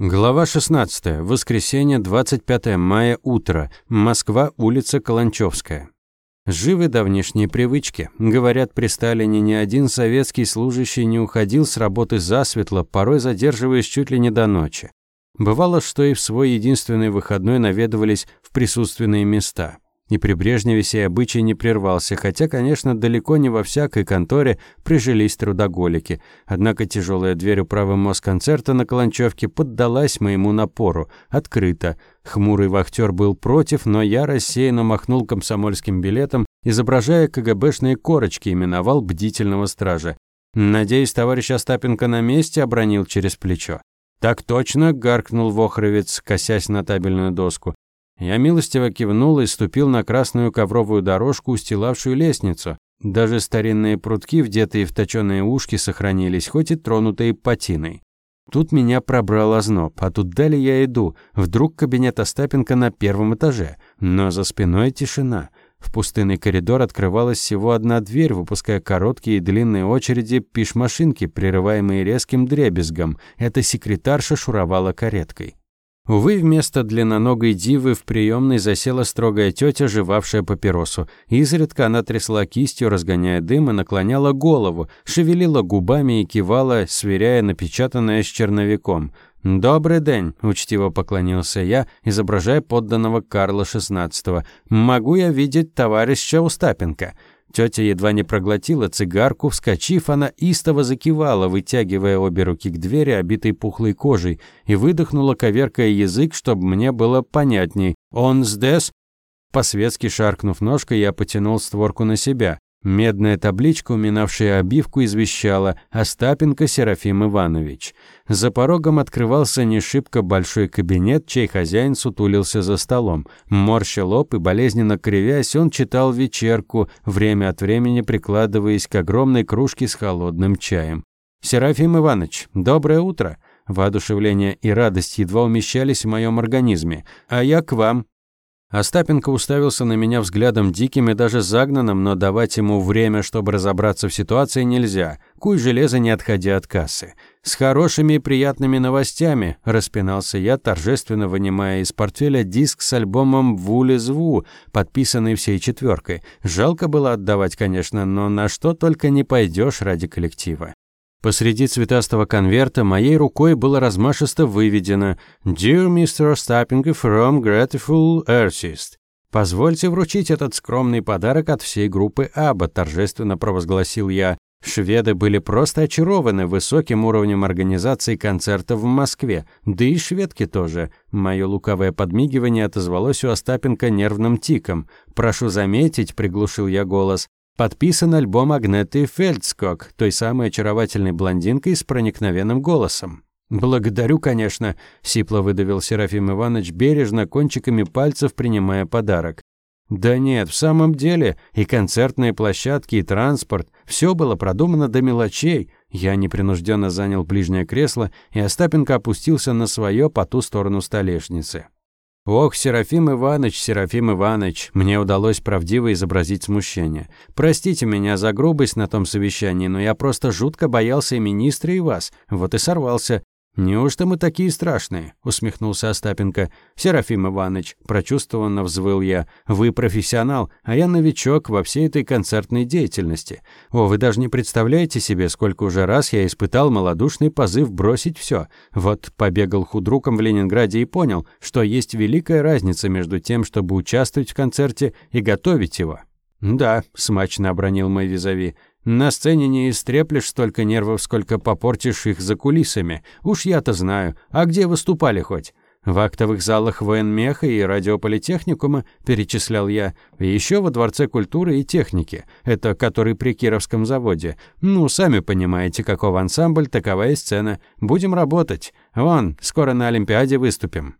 Глава 16. Воскресенье, 25 мая, утро. Москва, улица Каланчевская. Живы давнишние привычки. Говорят, при Сталине ни один советский служащий не уходил с работы засветло, порой задерживаясь чуть ли не до ночи. Бывало, что и в свой единственный выходной наведывались в присутственные места. И при Брежневе обычай не прервался, хотя, конечно, далеко не во всякой конторе прижились трудоголики. Однако тяжелая дверь управы Москонцерта на Каланчевке поддалась моему напору. Открыто. Хмурый вахтер был против, но я рассеянно махнул комсомольским билетом, изображая КГБшные корочки, именовал бдительного стража. «Надеюсь, товарищ Остапенко на месте», — обронил через плечо. «Так точно», — гаркнул Вохровец, косясь на табельную доску. Я милостиво кивнул и ступил на красную ковровую дорожку, устилавшую лестницу. Даже старинные прутки, вдетые в точёные ушки, сохранились, хоть и тронутые патиной. Тут меня пробрал озноб, а тут далее я иду. Вдруг кабинет Остапенко на первом этаже, но за спиной тишина. В пустынный коридор открывалась всего одна дверь, выпуская короткие и длинные очереди пиш-машинки, прерываемые резким дребезгом. Эта секретарша шуровала кареткой. Увы, вместо длинноногой дивы в приемной засела строгая тетя, жевавшая папиросу. Изредка она трясла кистью, разгоняя дым, и наклоняла голову, шевелила губами и кивала, сверяя напечатанное с черновиком. «Добрый день», — учтиво поклонился я, изображая подданного Карла XVI. «Могу я видеть товарища Устапенко?» Тетя едва не проглотила цигарку, вскочив, она истово закивала, вытягивая обе руки к двери, обитой пухлой кожей, и выдохнула, коверкая язык, чтобы мне было понятней. «Он здесь?» По-светски шаркнув ножкой, я потянул створку на себя. Медная табличка, уминавшая обивку, извещала «Остапенко Серафим Иванович». За порогом открывался не шибко большой кабинет, чей хозяин сутулился за столом. Морща лоб и болезненно кривясь, он читал вечерку, время от времени прикладываясь к огромной кружке с холодным чаем. «Серафим Иванович, доброе утро!» Воодушевление и радость едва умещались в моем организме. «А я к вам. Остапенко уставился на меня взглядом диким и даже загнанным, но давать ему время, чтобы разобраться в ситуации, нельзя. Куй железо, не отходя от кассы. «С хорошими и приятными новостями», – распинался я, торжественно вынимая из портфеля диск с альбомом «Вулезву», подписанный всей четверкой. Жалко было отдавать, конечно, но на что только не пойдешь ради коллектива. Посреди цветастого конверта моей рукой было размашисто выведено «Dear Mr. Остапенко from Grateful Artist». «Позвольте вручить этот скромный подарок от всей группы Аба», торжественно провозгласил я. Шведы были просто очарованы высоким уровнем организации концертов в Москве, да и шведки тоже. Мое лукавое подмигивание отозвалось у Остапенко нервным тиком. «Прошу заметить», — приглушил я голос, Подписан альбом Агнеты Фельдскок, той самой очаровательной блондинкой с проникновенным голосом. «Благодарю, конечно», — сипло выдавил Серафим Иванович, бережно кончиками пальцев принимая подарок. «Да нет, в самом деле, и концертные площадки, и транспорт, все было продумано до мелочей». Я непринужденно занял ближнее кресло, и Остапенко опустился на свое по ту сторону столешницы. Ох, Серафим Иванович, Серафим Иванович, мне удалось правдиво изобразить смущение. Простите меня за грубость на том совещании, но я просто жутко боялся и министра, и вас. Вот и сорвался. «Неужто мы такие страшные?» – усмехнулся Остапенко. «Серафим Иванович», – прочувствованно взвыл я, – «вы профессионал, а я новичок во всей этой концертной деятельности. О, вы даже не представляете себе, сколько уже раз я испытал малодушный позыв бросить все. Вот побегал худруком в Ленинграде и понял, что есть великая разница между тем, чтобы участвовать в концерте и готовить его». «Да», – смачно обронил мой визави, на сцене не истреплешь столько нервов, сколько попортишь их за кулисами. Уж я-то знаю. А где выступали хоть? В актовых залах военмеха и радиополитехникума, перечислял я. И еще во Дворце культуры и техники. Это который при Кировском заводе. Ну, сами понимаете, каков ансамбль, такова и сцена. Будем работать. Вон, скоро на Олимпиаде выступим.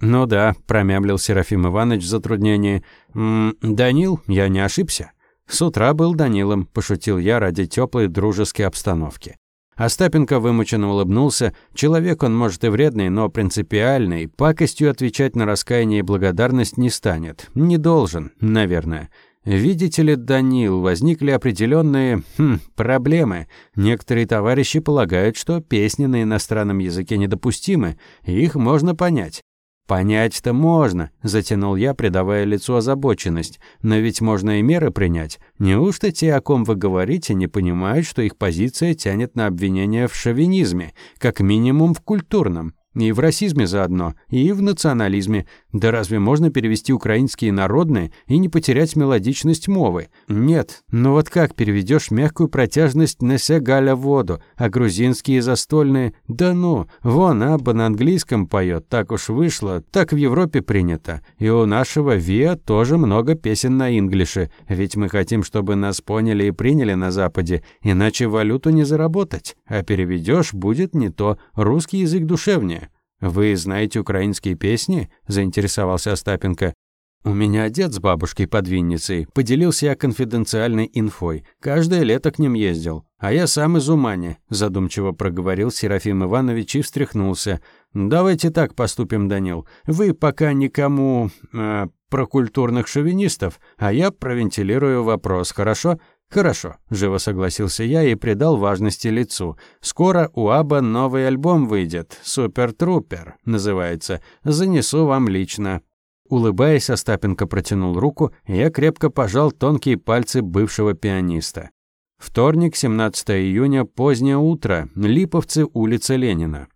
«Ну да», – промямлил Серафим Иванович в затруднении. «М -м, «Данил, я не ошибся». С утра был Данилом, пошутил я ради теплой дружеской обстановки. Остапенко вымученно улыбнулся. Человек он, может, и вредный, но принципиальный. Пакостью отвечать на раскаяние и благодарность не станет. Не должен, наверное. Видите ли, Данил, возникли определенные хм, проблемы. Некоторые товарищи полагают, что песни на иностранном языке недопустимы, и их можно понять. «Понять-то можно», – затянул я, придавая лицу озабоченность. «Но ведь можно и меры принять. Неужто те, о ком вы говорите, не понимают, что их позиция тянет на обвинение в шовинизме, как минимум в культурном?» И в расизме заодно, и в национализме. Да разве можно перевести украинские народные и не потерять мелодичность мовы? Нет. Но вот как переведешь мягкую протяжность «несе галя воду», а грузинские застольные? Да ну, вон Абба на английском поет, так уж вышло, так в Европе принято. И у нашего Виа тоже много песен на инглише, ведь мы хотим, чтобы нас поняли и приняли на Западе, иначе валюту не заработать. А переведешь будет не то, русский язык душевнее. «Вы знаете украинские песни?» – заинтересовался Остапенко. «У меня дед с бабушкой под Винницей. Поделился я конфиденциальной инфой. Каждое лето к ним ездил. А я сам из Умани», – задумчиво проговорил Серафим Иванович и встряхнулся. «Давайте так поступим, Данил. Вы пока никому... Э, про культурных шовинистов, а я провентилирую вопрос, хорошо? «Хорошо», – живо согласился я и придал важности лицу. «Скоро у Аба новый альбом выйдет. Супер-трупер называется. Занесу вам лично». Улыбаясь, Остапенко протянул руку, и я крепко пожал тонкие пальцы бывшего пианиста. Вторник, 17 июня, позднее утро, Липовцы, улица Ленина.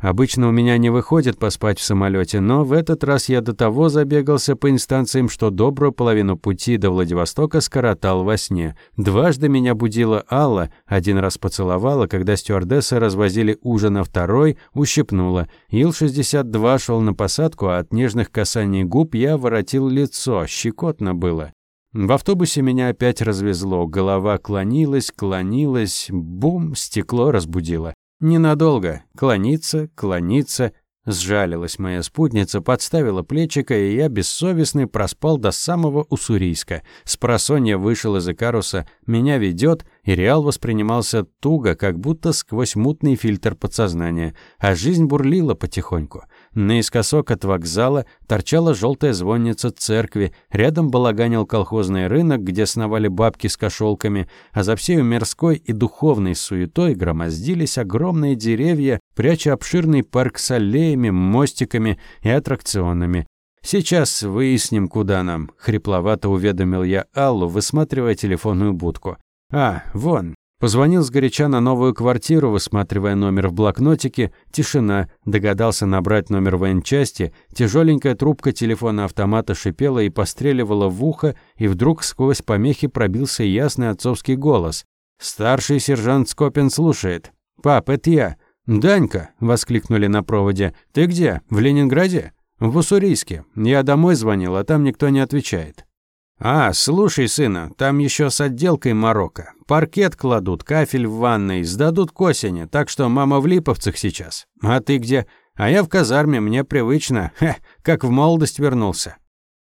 Обычно у меня не выходит поспать в самолете, но в этот раз я до того забегался по инстанциям, что добрую половину пути до Владивостока скоротал во сне. Дважды меня будила Алла, один раз поцеловала, когда стюардессы развозили ужин, а второй ущипнула. Ил-62 шел на посадку, а от нежных касаний губ я воротил лицо, щекотно было. В автобусе меня опять развезло, голова клонилась, клонилась, бум, стекло разбудило. Ненадолго. Клониться, клониться. Сжалилась моя спутница, подставила плечика, и я бессовестный проспал до самого Уссурийска. Спросонья вышел из Икаруса, меня ведет, и Реал воспринимался туго, как будто сквозь мутный фильтр подсознания, а жизнь бурлила потихоньку. Наискосок от вокзала торчала желтая звонница церкви, рядом балаганил колхозный рынок, где сновали бабки с кошелками, а за всей мирской и духовной суетой громоздились огромные деревья, пряча обширный парк с аллеями, мостиками и аттракционами. «Сейчас выясним, куда нам», — хрипловато уведомил я Аллу, высматривая телефонную будку. А, вон. Позвонил сгоряча на новую квартиру, высматривая номер в блокнотике. Тишина. Догадался набрать номер военчасти. Тяжеленькая трубка телефона-автомата шипела и постреливала в ухо, и вдруг сквозь помехи пробился ясный отцовский голос. «Старший сержант Скопин слушает». «Пап, это я». «Данька!» – воскликнули на проводе. «Ты где? В Ленинграде?» «В Уссурийске. Я домой звонил, а там никто не отвечает». «А, слушай, сына, там еще с отделкой Марокко. Паркет кладут, кафель в ванной, сдадут к осени, так что мама в Липовцах сейчас. А ты где? А я в казарме, мне привычно. Хе, как в молодость вернулся».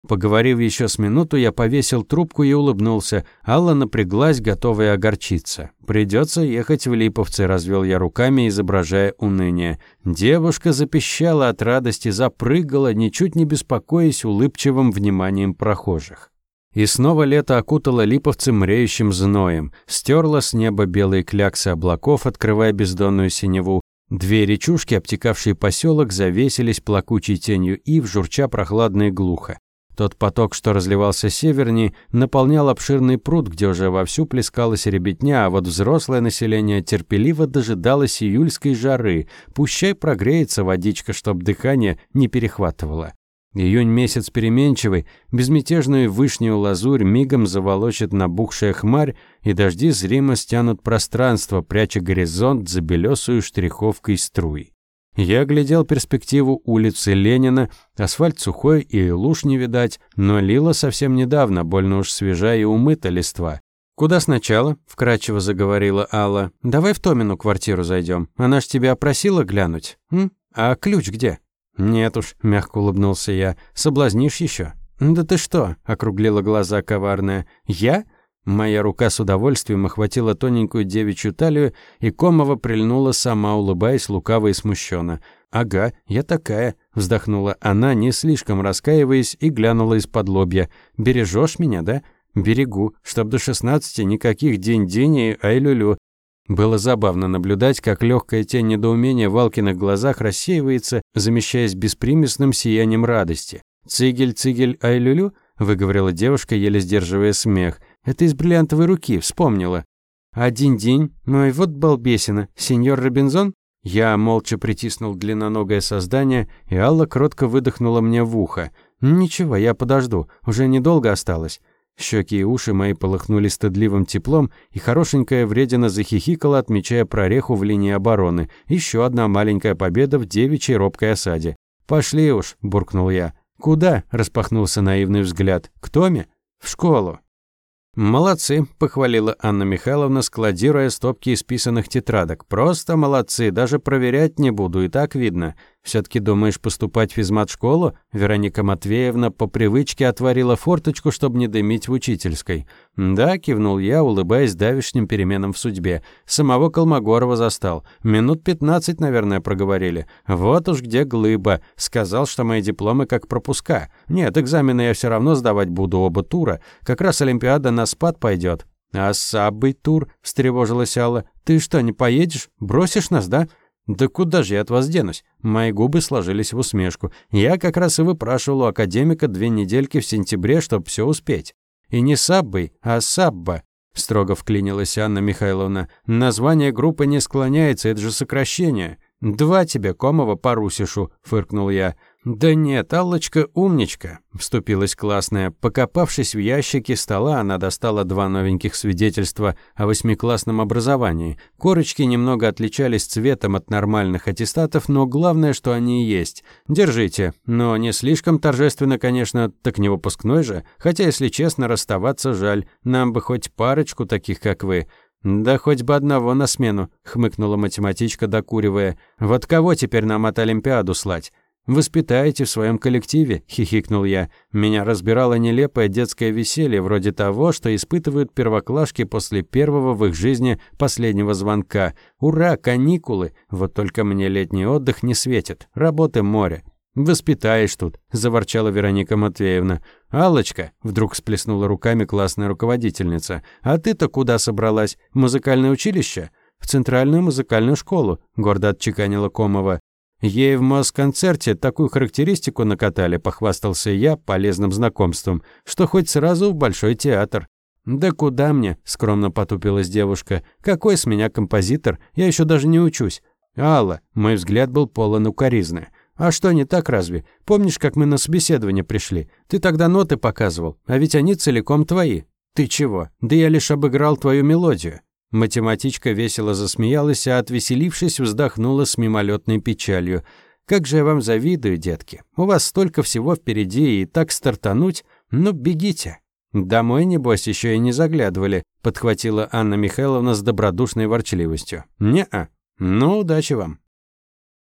Поговорив еще с минуту, я повесил трубку и улыбнулся. Алла напряглась, готовая огорчиться. «Придется ехать в Липовцы», — развел я руками, изображая уныние. Девушка запищала от радости, запрыгала, ничуть не беспокоясь улыбчивым вниманием прохожих. И снова лето окутало липовцы мреющим зноем, стерло с неба белые кляксы облаков, открывая бездонную синеву. Две речушки, обтекавшие поселок, завесились плакучей тенью ив, журча прохладно и глухо. Тот поток, что разливался севернее, наполнял обширный пруд, где уже вовсю плескалась ребятня, а вот взрослое население терпеливо дожидалось июльской жары. Пущай прогреется водичка, чтоб дыхание не перехватывало. Июнь месяц переменчивый, безмятежную вышнюю лазурь мигом заволочит набухшая хмарь, и дожди зримо стянут пространство, пряча горизонт за белесую штриховкой струй. Я глядел перспективу улицы Ленина, асфальт сухой и луж не видать, но лило совсем недавно, больно уж свежая и умыта листва. «Куда сначала?» – вкратчиво заговорила Алла. «Давай в Томину квартиру зайдем. Она ж тебя просила глянуть. М? А ключ где?» «Нет уж», — мягко улыбнулся я, — «соблазнишь еще?» «Да ты что?» — округлила глаза коварная. «Я? Моя рука с удовольствием охватила тоненькую девичью талию, и Комова прильнула сама, улыбаясь лукаво и смущенно. «Ага, я такая», — вздохнула она, не слишком раскаиваясь, и глянула из-под лобья. «Бережешь меня, да?» «Берегу, чтоб до шестнадцати никаких день-день и ай-лю-лю. Было забавно наблюдать, как легкая тень недоумения в Алкиных глазах рассеивается, замещаясь беспримесным сиянием радости. «Цигель, цигель, ай-лю-лю?» — выговорила девушка, еле сдерживая смех. «Это из бриллиантовой руки, вспомнила». «Один день? Ну и вот балбесина. Сеньор Робинзон?» Я молча притиснул длинноногое создание, и Алла кротко выдохнула мне в ухо. «Ничего, я подожду, уже недолго осталось». Щеки и уши мои полыхнули стыдливым теплом, и хорошенькая вредина захихикала, отмечая прореху в линии обороны. Еще одна маленькая победа в девичьей робкой осаде. «Пошли уж», – буркнул я. «Куда?» – распахнулся наивный взгляд. «К Томе?» «В школу». «Молодцы», – похвалила Анна Михайловна, складируя стопки исписанных тетрадок. «Просто молодцы, даже проверять не буду, и так видно. «Все-таки думаешь поступать в физмат-школу?» Вероника Матвеевна по привычке отворила форточку, чтобы не дымить в учительской. «Да», — кивнул я, улыбаясь давишним переменам в судьбе. Самого Колмогорова застал. Минут пятнадцать, наверное, проговорили. «Вот уж где глыба. Сказал, что мои дипломы как пропуска. Нет, экзамены я все равно сдавать буду оба тура. Как раз Олимпиада на спад пойдет». «А сабый тур?» — встревожилась Алла. «Ты что, не поедешь? Бросишь нас, да?» «Да куда же я от вас денусь?» Мои губы сложились в усмешку. Я как раз и выпрашивал у академика две недельки в сентябре, чтобы все успеть. И не Саббой, а Сабба, строго вклинилась Анна Михайловна. Название группы не склоняется, это же сокращение. «Два тебе, Комова, по Русишу», — фыркнул я. «Да нет, Аллочка умничка», — вступилась классная. Покопавшись в ящике стола, она достала два новеньких свидетельства о восьмиклассном образовании. Корочки немного отличались цветом от нормальных аттестатов, но главное, что они есть. Держите. Но не слишком торжественно, конечно, так не выпускной же. Хотя, если честно, расставаться жаль. Нам бы хоть парочку таких, как вы. «Да хоть бы одного на смену», — хмыкнула математичка, докуривая. «Вот кого теперь нам от Олимпиаду слать?» «Воспитаете в своем коллективе», — хихикнул я. Меня разбирало нелепое детское веселье, вроде того, что испытывают первоклашки после первого в их жизни последнего звонка. «Ура, каникулы! Вот только мне летний отдых не светит. Работы море». «Воспитаешь тут», — заворчала Вероника Матвеевна. «Аллочка», — вдруг всплеснула руками классная руководительница. «А ты-то куда собралась? В музыкальное училище?» «В центральную музыкальную школу», — гордо отчеканила Комова. Ей в Москонцерте такую характеристику накатали, похвастался я полезным знакомством, что хоть сразу в Большой театр. «Да куда мне?» – скромно потупилась девушка. «Какой с меня композитор? Я еще даже не учусь». «Алла», – мой взгляд был полон укоризны. «А что не так разве? Помнишь, как мы на собеседование пришли? Ты тогда ноты показывал, а ведь они целиком твои». «Ты чего? Да я лишь обыграл твою мелодию». Математичка весело засмеялась, а отвеселившись, вздохнула с мимолетной печалью. «Как же я вам завидую, детки. У вас столько всего впереди, и так стартануть. Ну, бегите». «Домой, небось, еще и не заглядывали», — подхватила Анна Михайловна с добродушной ворчливостью. «Не-а. Ну, удачи вам».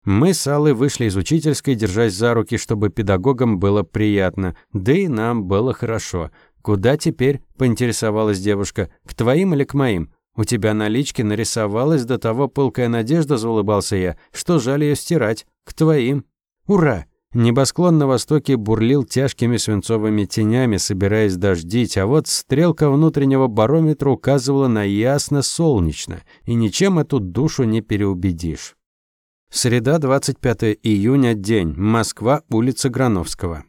Мы с Аллой вышли из учительской, держась за руки, чтобы педагогам было приятно, да и нам было хорошо. «Куда теперь?» — поинтересовалась девушка. «К твоим или к моим?» «У тебя на личке нарисовалась до того пылкая надежда», — заулыбался я, «что жаль ее стирать. К твоим». «Ура!» Небосклон на востоке бурлил тяжкими свинцовыми тенями, собираясь дождить, а вот стрелка внутреннего барометра указывала на ясно солнечно, и ничем эту душу не переубедишь. Среда, 25 июня, день. Москва, улица Грановского.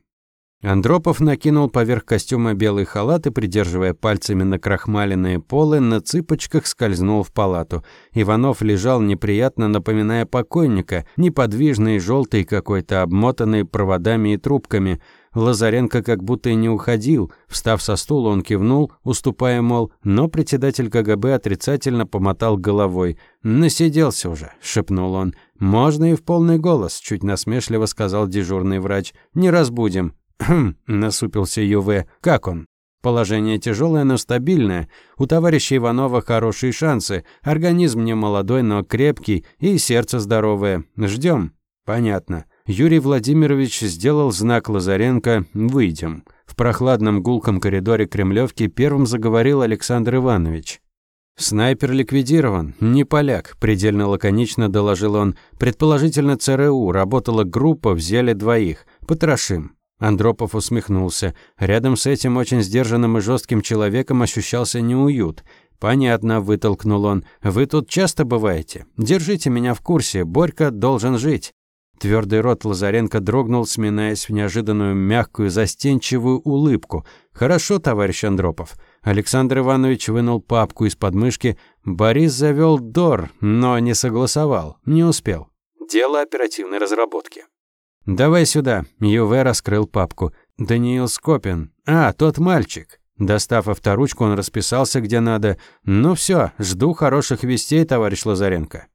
Андропов накинул поверх костюма белый халат и, придерживая пальцами на крахмаленные полы, на цыпочках скользнул в палату. Иванов лежал неприятно, напоминая покойника, неподвижный, желтый какой-то, обмотанный проводами и трубками. Лазаренко как будто и не уходил. Встав со стула, он кивнул, уступая, мол, но председатель КГБ отрицательно помотал головой. «Насиделся уже», — шепнул он. «Можно и в полный голос», — чуть насмешливо сказал дежурный врач. «Не разбудим». «Хм», — насупился Юве. «Как он?» Положение тяжелое, но стабильное. У товарища Иванова хорошие шансы. Организм не молодой, но крепкий, и сердце здоровое. Ждем. Понятно. Юрий Владимирович сделал знак Лазаренко «Выйдем». В прохладном гулком коридоре Кремлевки первым заговорил Александр Иванович. «Снайпер ликвидирован, не поляк», – предельно лаконично доложил он. «Предположительно, ЦРУ, работала группа, взяли двоих. Потрошим». Андропов усмехнулся. Рядом с этим очень сдержанным и жестким человеком ощущался неуют. «Понятно», – вытолкнул он. «Вы тут часто бываете? Держите меня в курсе, Борька должен жить». Твердый рот Лазаренко дрогнул, сминаясь в неожиданную мягкую, застенчивую улыбку. «Хорошо, товарищ Андропов». Александр Иванович вынул папку из подмышки. Борис завел ДОР, но не согласовал. Не успел. «Дело оперативной разработки». «Давай сюда». Юве раскрыл папку. «Даниил Скопин. А, тот мальчик». Достав авторучку, он расписался где надо. «Ну все, жду хороших вестей, товарищ Лазаренко».